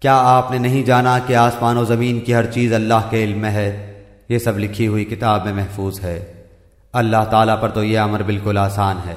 کیا آپ نے نہیں جانا کہ آسمان و زمین کی ہر چیز اللہ کے علم میں ہے؟ یہ سب لکھی ہوئی کتاب میں محفوظ ہے۔ اللہ تعالیٰ پر تو یہ امر بالکل آسان ہے۔